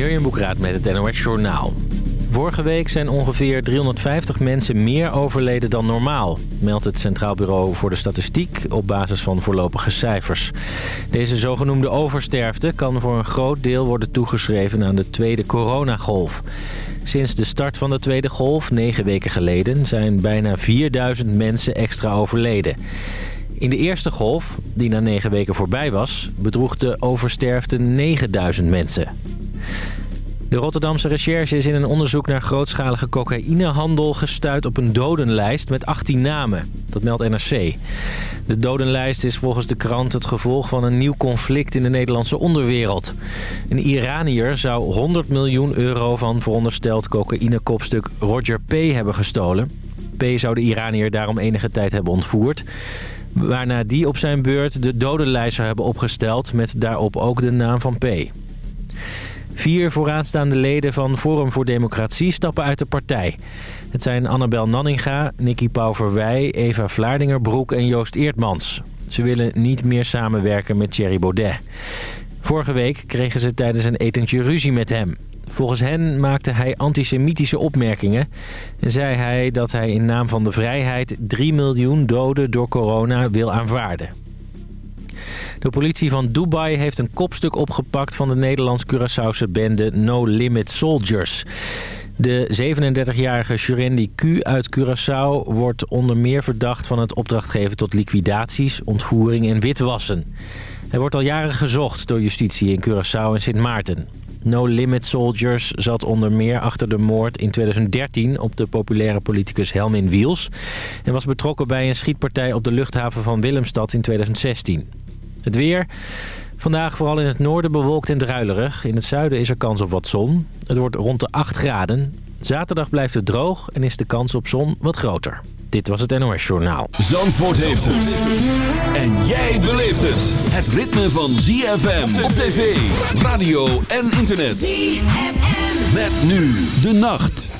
Jurjen Boekraat met het NOS Journaal. Vorige week zijn ongeveer 350 mensen meer overleden dan normaal... meldt het Centraal Bureau voor de Statistiek op basis van voorlopige cijfers. Deze zogenoemde oversterfte kan voor een groot deel worden toegeschreven aan de tweede coronagolf. Sinds de start van de tweede golf, negen weken geleden... zijn bijna 4000 mensen extra overleden. In de eerste golf, die na negen weken voorbij was... bedroeg de oversterfte 9000 mensen. De Rotterdamse recherche is in een onderzoek naar grootschalige cocaïnehandel gestuurd op een dodenlijst met 18 namen. Dat meldt NRC. De dodenlijst is volgens de krant het gevolg van een nieuw conflict in de Nederlandse onderwereld. Een Iranier zou 100 miljoen euro van verondersteld cocaïnekopstuk Roger P. hebben gestolen. P. zou de Iranier daarom enige tijd hebben ontvoerd. Waarna die op zijn beurt de dodenlijst zou hebben opgesteld met daarop ook de naam van P. Vier vooraanstaande leden van Forum voor Democratie stappen uit de partij. Het zijn Annabel Nanninga, Nicky Pauverwij, Eva Vlaardingerbroek en Joost Eertmans. Ze willen niet meer samenwerken met Thierry Baudet. Vorige week kregen ze tijdens een etentje ruzie met hem. Volgens hen maakte hij antisemitische opmerkingen... en zei hij dat hij in naam van de vrijheid 3 miljoen doden door corona wil aanvaarden. De politie van Dubai heeft een kopstuk opgepakt van de Nederlands-Curaçaose bende No Limit Soldiers. De 37-jarige Jurendi Q uit Curaçao wordt onder meer verdacht van het opdrachtgeven tot liquidaties, ontvoering en witwassen. Hij wordt al jaren gezocht door justitie in Curaçao en Sint Maarten. No Limit Soldiers zat onder meer achter de moord in 2013 op de populaire politicus Helmin Wiels... en was betrokken bij een schietpartij op de luchthaven van Willemstad in 2016. Het weer. Vandaag vooral in het noorden bewolkt en druilerig. In het zuiden is er kans op wat zon. Het wordt rond de 8 graden. Zaterdag blijft het droog en is de kans op zon wat groter. Dit was het NOS Journaal. Zandvoort heeft het. En jij beleeft het. Het ritme van ZFM op tv, radio en internet. ZFM. Met nu de nacht.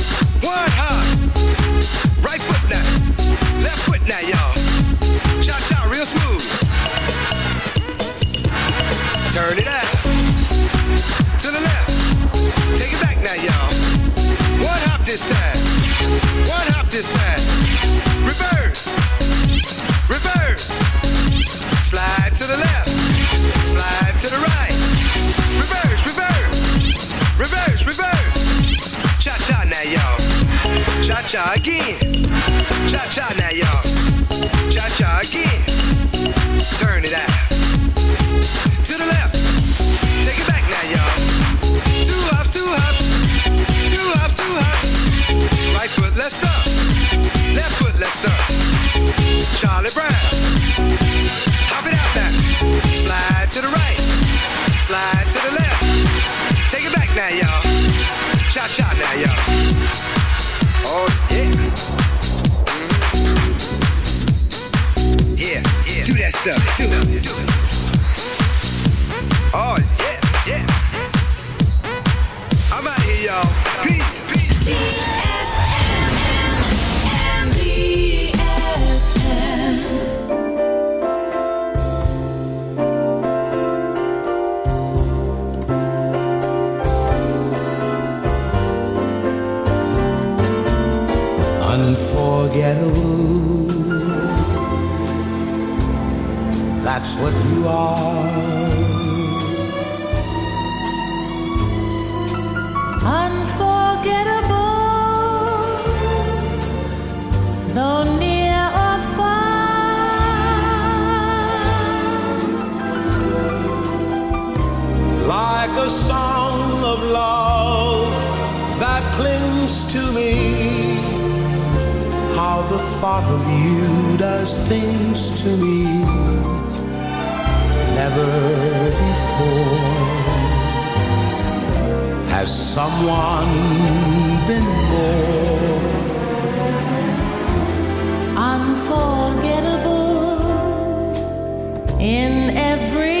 Of you does things to me never before. Has someone been more unforgettable in every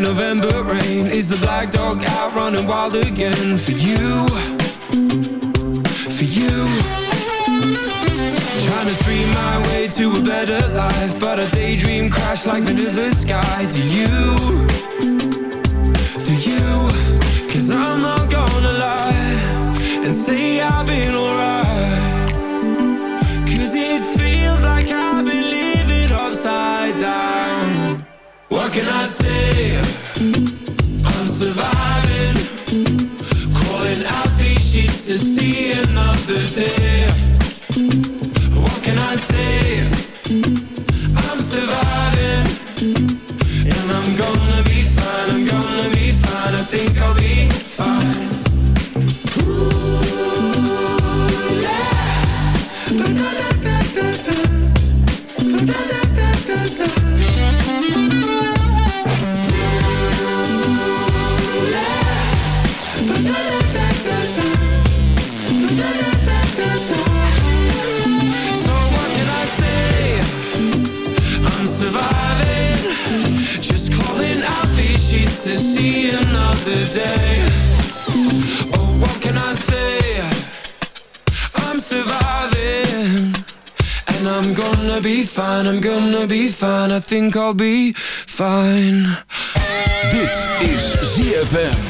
November rain. Is the black dog out running wild again For you? For you. Trying to stream my way to a better life But a daydream crash like into the sky. Do you? Do you? Cause I'm not gonna lie And say I've been alright. What can I say? I'm surviving Crawling out these sheets to see another day fine, I'm gonna be fine, I think I'll be fine. Dit is ZFM.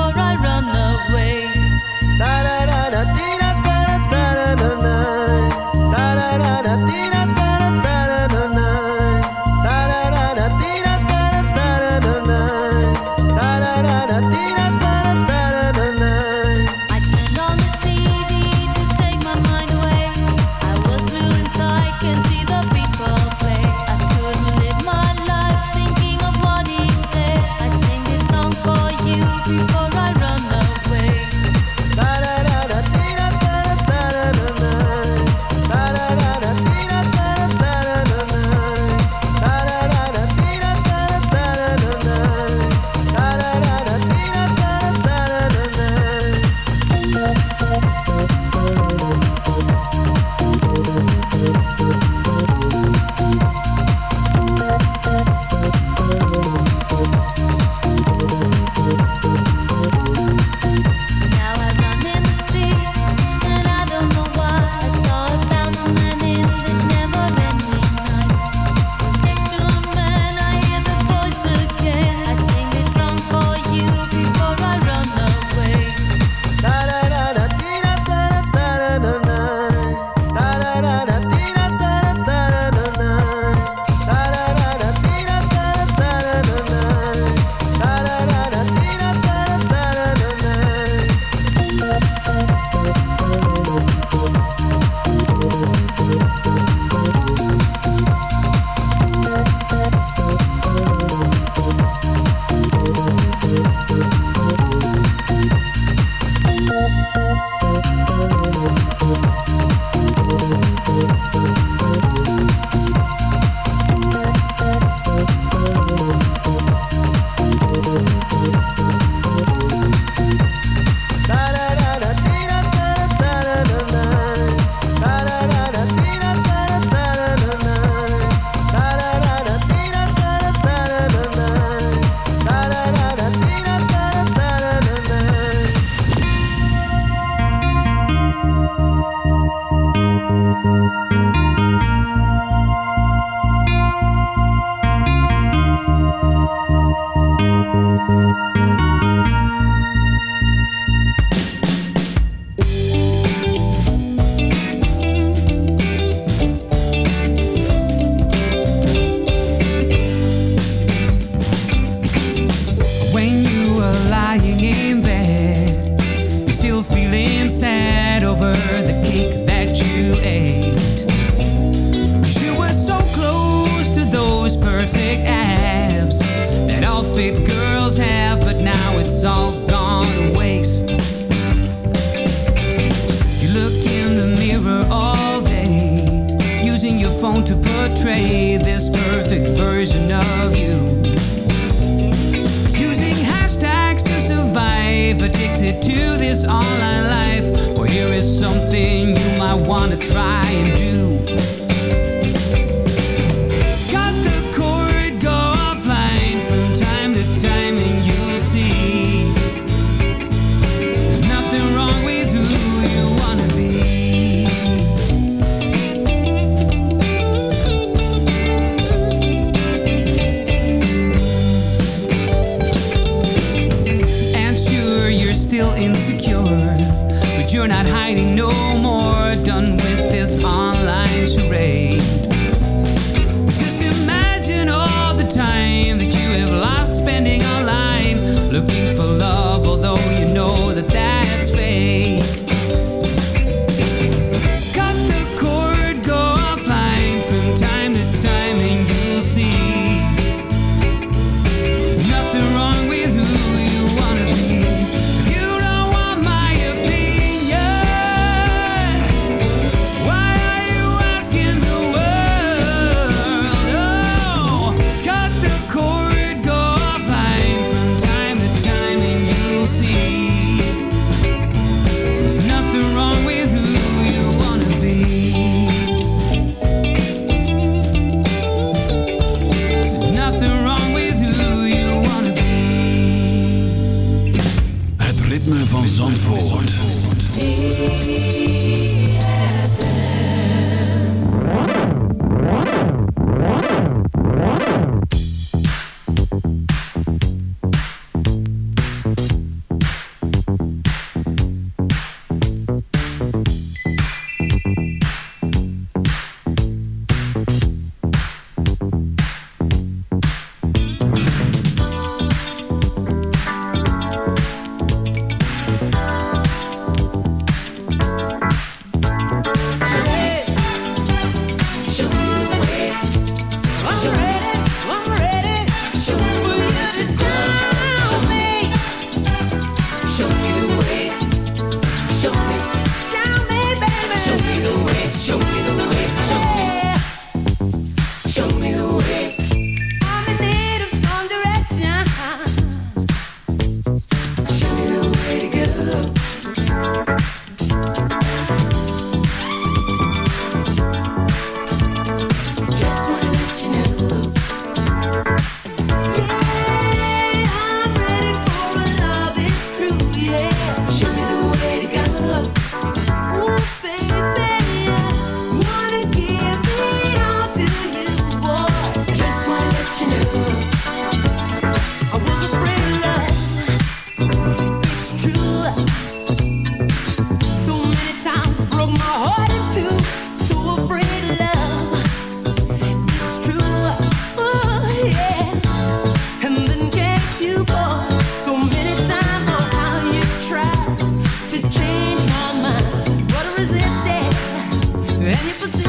Any position.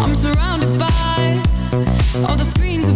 I'm surrounded by all the screens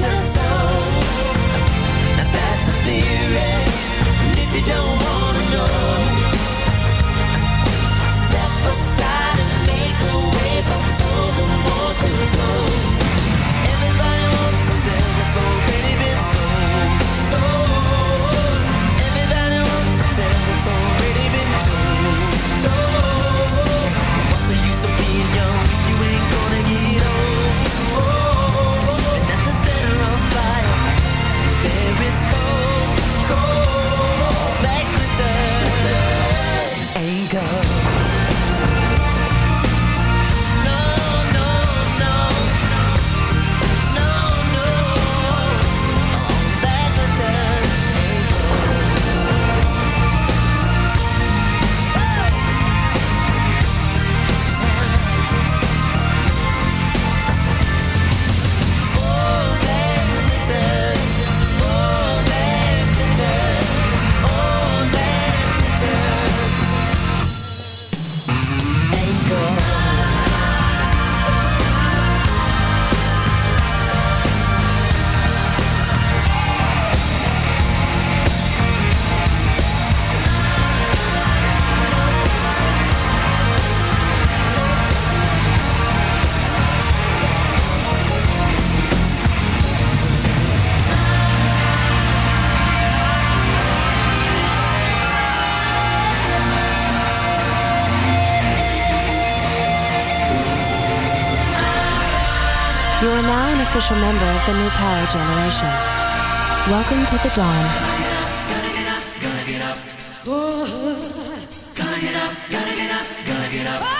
Jesus. Generation. Welcome to the dawn. Tot